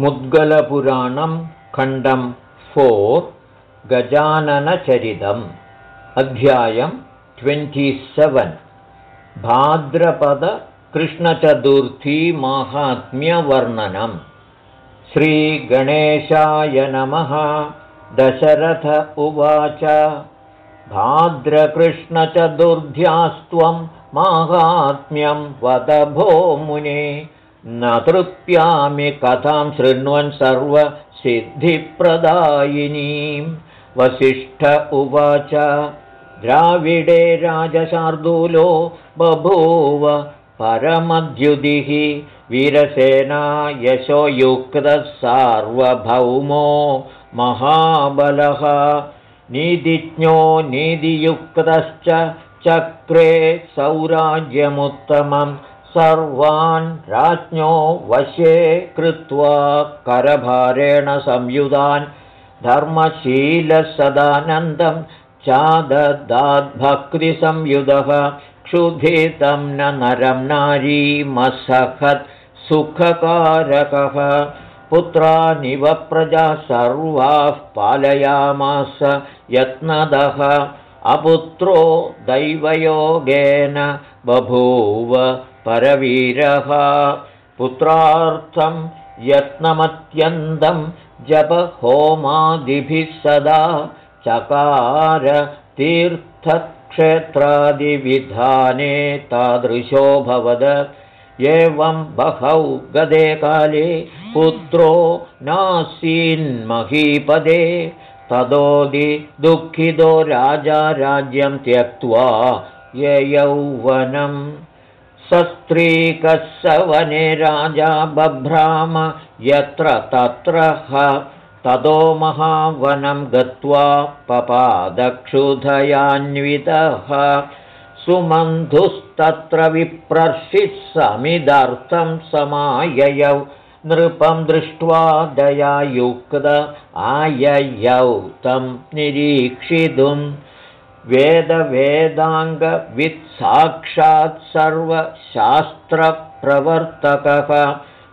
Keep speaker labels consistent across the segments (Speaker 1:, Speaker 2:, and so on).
Speaker 1: मुद्गलपुराणं खण्डं फोर् गजाननचरितम् अध्यायं ट्वेण्टिसेवेन् भाद्रपदकृष्णचतुर्थीमाहात्म्यवर्णनम् श्रीगणेशाय नमः दशरथ उवाच. भाद्रकृष्णचतुर्ध्यास्त्वं माहात्म्यं वद भो मुने न तृप्यामि कथां शृण्वन् सर्वसिद्धिप्रदायिनीं। वसिष्ठ उवाच द्राविडे राजशार्दूलो बभूव परमद्युदिः वीरसेना यशोयुक्तः सार्वभौमो महाबलः। नीतिज्ञो नीतियुक्तश्च चक्रे सौराज्यमुत्तमम् सर्वान् राज्ञो वशे कृत्वा करभारेण संयुधान् धर्मशीलसदानन्दं चाददाद्भक्तिसंयुधः क्षुधितं न नरं नारीमसखत् सुखकारकः। पुत्रानिव प्रजा सर्वाः पालयामास यत्नदः। अपुत्रो दैवयोगेन बभूव परवीरः। पुत्रार्थं यत्नमत्यन्तं जपहोमादिभिः सदा। चकार तीर्थक्षेत्रादिविधाने तादृशो भवद। एवं बहौ गदे काले पुत्रो नासीन्महीपदे। तदोदि दुःखितो राजा राज्यं त्यक्त्वा ययौवनम् सस्त्रीकः स वने राजा बभ्राम यत्र तत्र ह ततो महावनं गत्वा पपादक्षुधयान्वितः। सुमन्धुस्तत्र विप्रर्षिः समिदर्थं समाययौ। नृपं दृष्ट्वा दयायुक्त आययौ तं निरीक्षितुम् वेदवेदाङ्गवित्साक्षात् सर्वशास्त्रप्रवर्तकः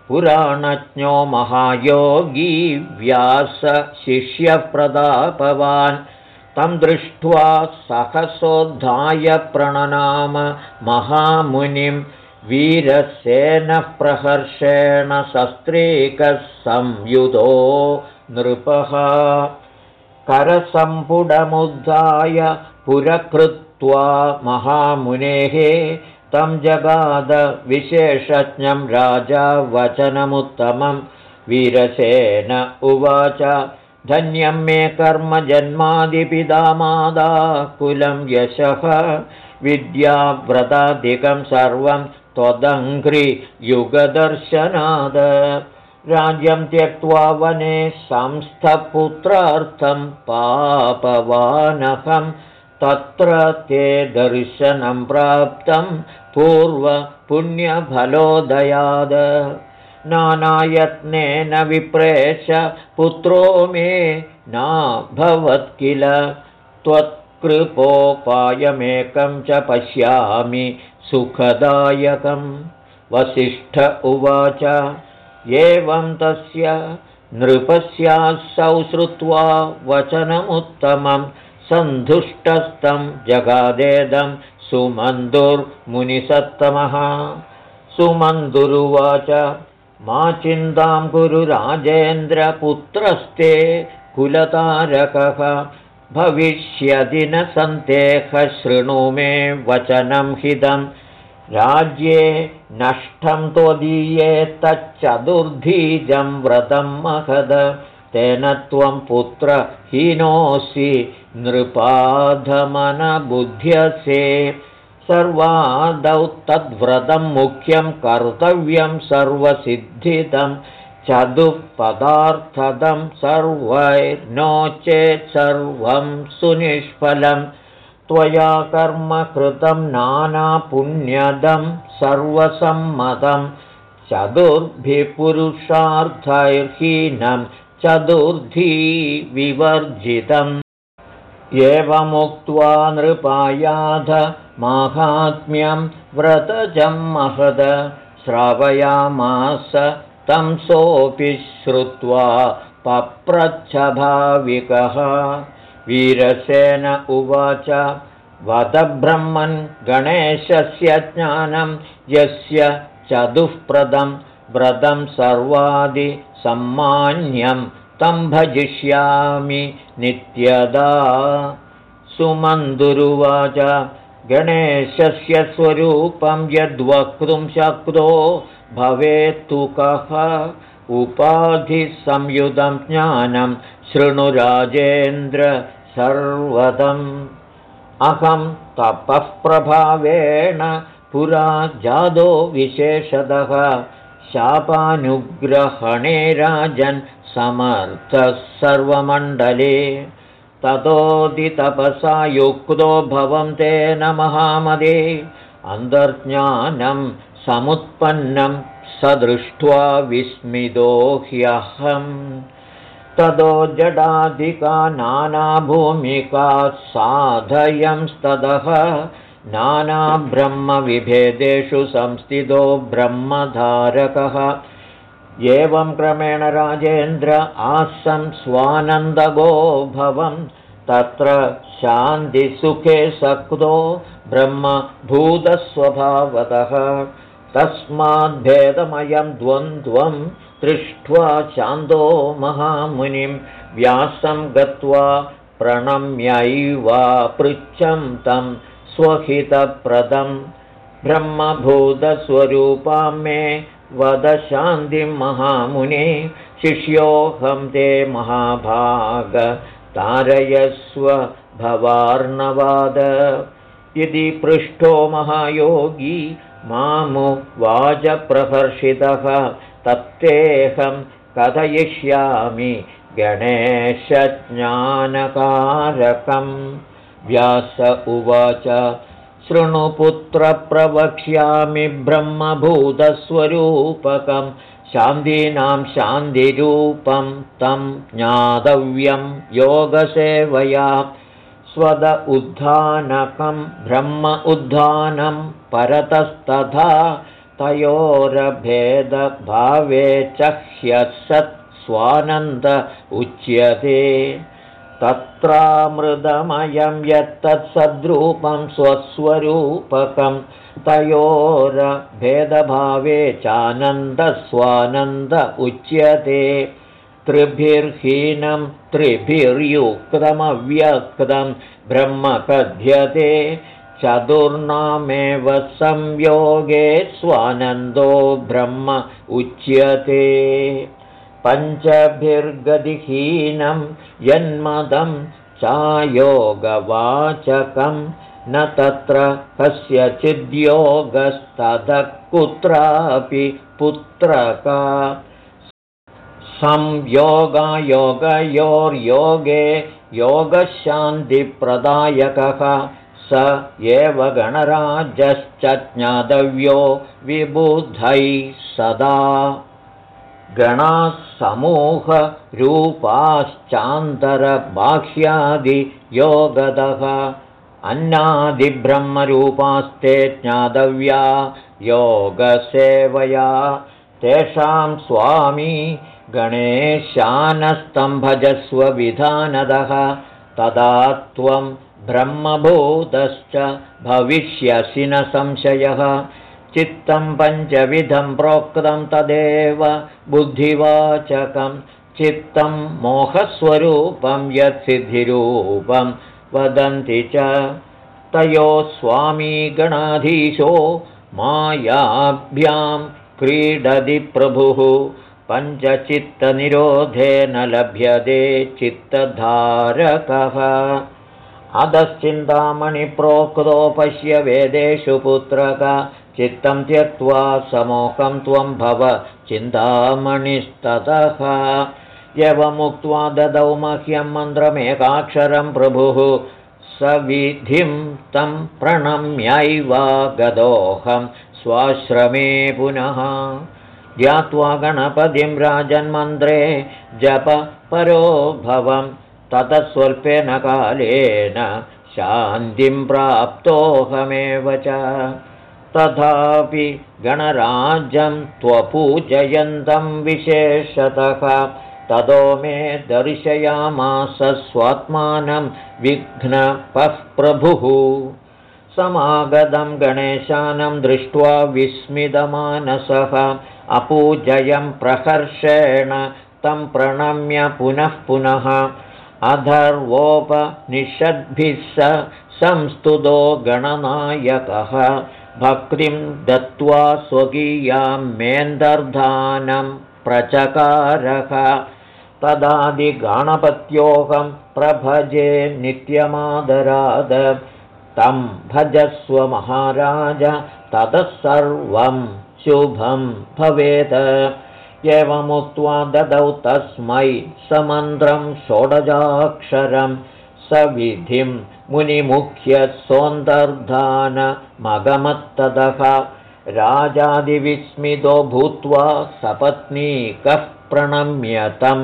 Speaker 1: पुराणज्ञो महायोगी व्यासशिष्यप्रदापवान् तं दृष्ट्वा सहसोद्धाय प्रणनाम महामुनिं वीरसेनप्रहर्षेण शस्त्रीकः संयुधो नृपः। करसम्पुडमुद्धाय पुरकृत्वा महामुनेः तं जगादविशेषज्ञं राजा वचनमुत्तमं। वीरसेन उवाच धन्यं मे कर्मजन्मादिपिदामादा कुलं यशः। विद्याव्रतादिकं सर्वं त्वदङ्घ्रियुगदर्शनाद राज्यं त्यक्त्वा वने संस्थपुत्रार्थं पापवानहं तत्र ते दर्शनं प्राप्तं पूर्वपुण्यफलोदयाद। नानायत्नेन विप्रेश पुत्रो मे नाभवत् किल? त्वत्कृपोपायमेकं च पश्यामि सुखदायकं। वसिष्ठ उवाच। एवं तस्य नृपस्यासौ श्रुत्वा वचनमुत्तमं सन्धुष्टस्तं जगादेदं सुमन्धुर्मुनिसत्तमः सुमन्धुरुवाच मा चिन्तां कुरु राजेन्द्रपुत्रस्ते कुलतारकः। भविष्यदि न सन्देहः शृणु मे वचनं हिदम् राज्ये नष्टं त्वदीये तच्चतुर्धीजं व्रतं महद। तेन त्वं पुत्रहीनोऽसि नृपाधमनबुध्यसे सर्वादौ तद्व्रतं मुख्यं कर्तव्यं सर्वसिद्धितं चतुःपदार्थदं सर्वैर्नो चेत् सर्वं सुनिष्फलम् त्वया कर्म कृतं नानापुण्यदं सर्वसम्मतं चतुर्भिपुरुषार्थैर्हीनं चतुर्धी विवर्जितम् एवमुक्त्वा नृपायाध माहात्म्यं व्रतजं महद श्रावयामास तं सोऽपि श्रुत्वा पप्रच्छभाविकः। वीरसेन उवाच वदब्रह्मन् गणेशस्य ज्ञानं यस्य चतुःप्रदं व्रतं सर्वादिसम्मान्यं तं भजिष्यामि नित्यदा। सुमन्दुरुवाच गणेशस्य स्वरूपं यद्वक्तुं शक्तो भवेत्तु कः? उपाधिसंयुतं ज्ञानं शृणुराजेन्द्र सर्वदम्। अहं तपःप्रभावेण पुरा जादो विशेषतः। शापानुग्रहणे राजन् समर्थः सर्वमण्डले ततोदितपसा युक्तो भवं तेन महामदे। अन्तर्ज्ञानं समुत्पन्नं स दृष्ट्वा विस्मितो ह्यहम्। ततो जडादिका नानाभूमिका साधयंस्ततः नानाब्रह्मविभेदेषु संस्थितो ब्रह्मधारकः एवं क्रमेण राजेन्द्र आसं स्वानन्दगो भवं तत्र शान्तिसुखे सक्तो ब्रह्मभूतस्वभावतः। तस्माद्भेदमयं द्वन्द्वं दृष्ट्वा शान्तो महामुनिं व्यासं गत्वा प्रणम्यैव पृच्छं तं स्वहितप्रदं। ब्रह्मभूतस्वरूपां मे वदशान्तिं महामुने शिष्योऽहं ते महाभाग तारयस्व भवार्णवाद। यदि पृष्ठो महायोगी मामुवाचप्रहर्षितः तत्तेऽहं कथयिष्यामि गणेशज्ञानकारकं व्यास उवाच शृणुपुत्रप्रवक्ष्यामि ब्रह्मभूतस्वरूपकं शान्तीनां शान्तिरूपं तं ज्ञातव्यं योगसेवया। स्वद उद्धानकं ब्रह्म उद्धानं परतस्तथा तयोरभेदभावे च ह्यसत् स्वानन्द उच्यते तत्रामृदमयं यत्तत्सद्रूपं स्वस्वरूपकं तयोरभेदभावे चानन्दस्वानन्द उच्यते। त्रिभिर्हीनं त्रिभिर्युक्तमव्यक्तं ब्रह्म कथ्यते चतुर्णामेव संयोगे स्वानन्दो ब्रह्म उच्यते पञ्चभिर्गतिहीनं यन्मदं चायोगवाचकं न तत्र कस्यचिद्योगस्ततः कुत्रापि पुत्रका। संयोगायोगयोर्योगे योगशान्तिप्रदायकः स एव गणराजश्च ज्ञातव्यो विबुधैः सदा गणाः समूहरूपाश्चान्तरबाह्यादियोगदः अन्नादिब्रह्मरूपास्ते ज्ञातव्या योगसेवया। तेषां स्वामी गणेशानस्तम्भजस्वविधानदः तदा त्वं ब्रह्मभूतश्च भविष्यसि न संशयः चित्तं पञ्चविधं प्रोक्तं तदेव बुद्धिवाचकं। चित्तं मोहस्वरूपं यत्सिद्धिरूपं वदन्ति च। तयोः स्वामी गणाधीशो मायाभ्यां क्रीडति प्रभुः। पञ्चचित्तनिरोधेन लभ्यते चित्तधारकः। अधश्चिन्तामणिप्रोक्तो पश्य वेदेषु पुत्रक चित्तं त्यक्त्वा समोहं त्वं भव चिन्तामणिस्ततः। यवमुक्त्वा ददौ मह्यं मन्त्रमेकाक्षरं प्रभुः। सविधिं तं प्रणम्यैव गदोऽहं स्वाश्रमे पुनः। ध्यात्वा गणपतिं राजन्मन्त्रे जप परो भवं। ततः स्वल्पेन कालेन शान्तिं प्राप्तोऽहमेव च तथापि गणराजं त्वपूजयन्तं विशेषतः। ततो मे दर्शयामास स्वात्मानं विघ्नपः प्रभुः। समागतं गणेशानं दृष्ट्वा विस्मितमानसः। अपूजयं प्रहर्षेण तं प्रणम्य पुनः पुनः। अधर्वोपनिषद्भिः स संस्तुतो गणनायकः भक्तिं दत्त्वा स्वकीयां मेन्दर्धानं प्रचकारः। तदादिगणपत्योऽहं प्रभजे नित्यमादराद। तं भजस्व महाराज ततः सर्वं शुभं भवेत्। एवमुक्त्वा ददौ तस्मै समन्त्रं षोडजाक्षरं सविधिं मुनिमुख्यसौन्दर्धानमगमत्ततः राजादिविस्मितो भूत्वा सपत्नीकः प्रणम्यतं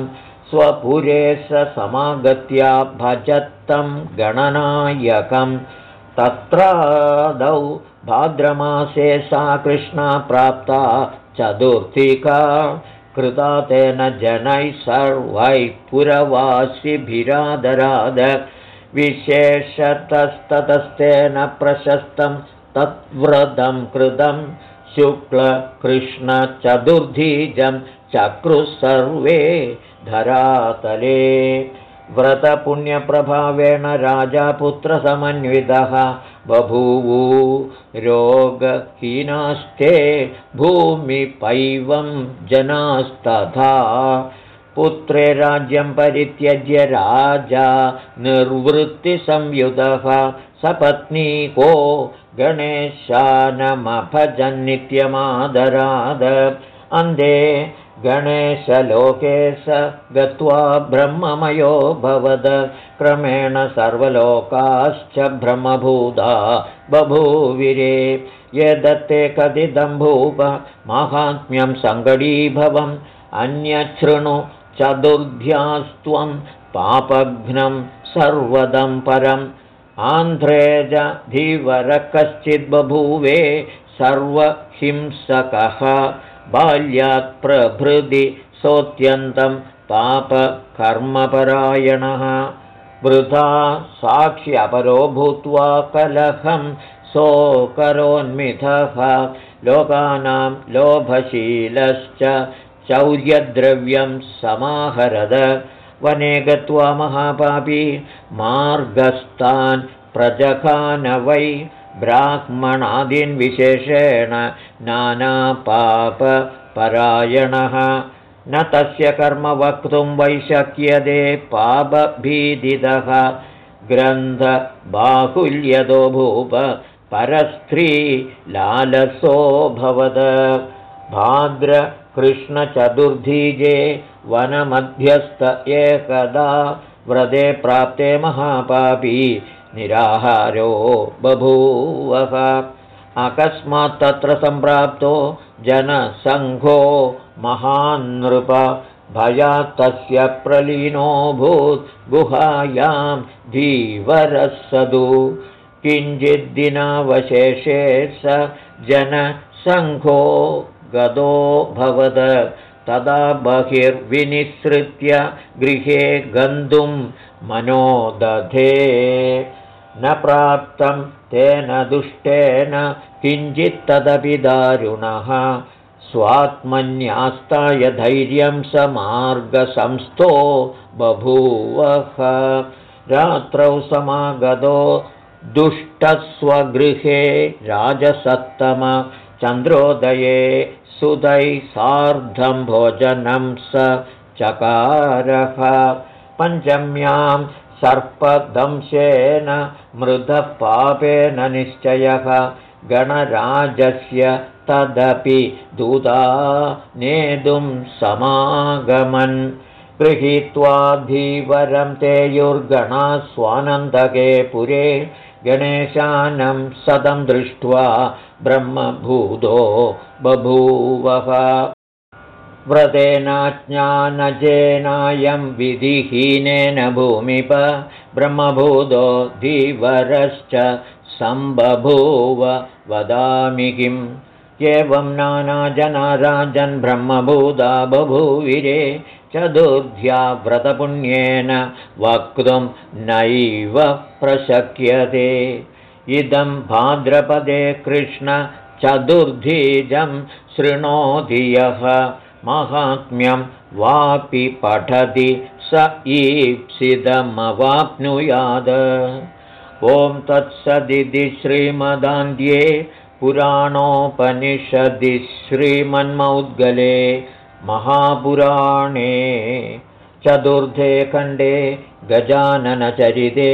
Speaker 1: स्वपुरे स समागत्या भजत्तं गणनायकम्। तत्रादौ भाद्रमासे सा कृष्णा प्राप्ता चतुर्थिका कृता तेन जनैः सर्वैः पुरवासिभिरादराद। विशेषतस्ततस्तेन प्रशस्तं तद्व्रतं कृतं शुक्लकृष्णचतुर्धीजं चक्रुः सर्वे धरातले व्रतपुण्यप्रभावेण राजा पुत्रसमन्वितः बभूवु रोगहीनास्ते भूमिपैवं जनास्तथा। पुत्रे राज्यं परित्यज्य राजा निर्वृत्तिसंयुतः सपत्नीको गणेशानमभजन्नित्यमादराद अन्धे गणेशलोके स गत्वा ब्रह्ममयो भवद। क्रमेण सर्वलोकाश्च ब्रह्मभूता बभूविरे। ये दत्ते कथितं भूप माहात्म्यं सङ्गडीभवम् अन्यच्छृणु चतुर्भ्यास्त्वं पापघ्नं सर्वदं परम्। आन्ध्रे च धीवरः कश्चिद्बभूवे सर्वहिंसकः बाल्यात्प्रभृति सोऽत्यन्तं पापकर्मपरायणः। वृथा साक्ष्यपरो भूत्वा कलहं सोऽकरोन्मिथः लोकानां लोभशीलश्च चौर्यद्रव्यं समाहरद। वने गत्वा महापापी मार्गस्तान् प्रजखान वै ब्राह्मणादीन् विशेषेण नानापापपरायणः। न तस्य कर्म वक्तुं वै शक्यते पापभीदितः ग्रन्थबाहुल्यतो भूप परस्त्री लालसोऽभवद भाद्रकृष्णचतुर्धीजे वनमध्यस्थ एकदा व्रते प्राप्ते महापापी निराहारो बभूवः। अकस्मात् तत्र सम्प्राप्तो जनसङ्घो महान्नृप भयात् तस्य प्रलीनोऽभूत् गुहायां धीवरस्सदु। किञ्चिद्दिनावशेषे स जनसङ्घो भवद। तदा बहिर्विनिसृत्य गृहे गन्तुं मनोदधे न प्राप्तं तेन दुष्टेन किञ्चित्तदपि दारुणः। स्वात्मन्यास्ताय धैर्यं स मार्गसंस्थो बभूवः। रात्रौ समागतो दुष्टस्वगृहे राजसत्तम चन्द्रोदये सुदैः सार्धं भोजनं स चकारः। पञ्चम्यां सर्पदंशेन मृदः पापेन निश्चयः गणराजस्य तदपि दूता नेतुं समागमन्। गृहीत्वा धीवरं तेयुर्गणा स्वानन्दके पुरे गणेशानं सदं दृष्ट्वा ब्रह्मभूतो बभूवः व्रतेनाज्ञानजेनायं विधिहीनेन भूमिप ब्रह्मभूतो धीवरश्च सम्बभूव वदामि किम्? एवं नानाजना राजन् ब्रह्मभूता बभूविरे चतुर्ध्या व्रतपुण्येन वक्तुं नैव प्रशक्यते। इदं भाद्रपदे कृष्ण चतुर्धीजं शृणोति यः माहात्म्यं वापि पठति स ईप्सितमवाप्नुयाद। ॐ तत्सदिति श्रीमदान्ध्ये पुराणोपनिषदि श्रीमन्मौद्गले महापुराणे चतुर्थे खण्डे गजाननचरिते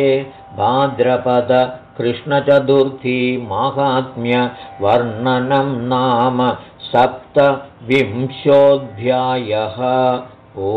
Speaker 1: भाद्रपदकृष्णचतुर्थी माहात्म्यवर्णनं नाम सप्तविंशोऽध्यायः। ओ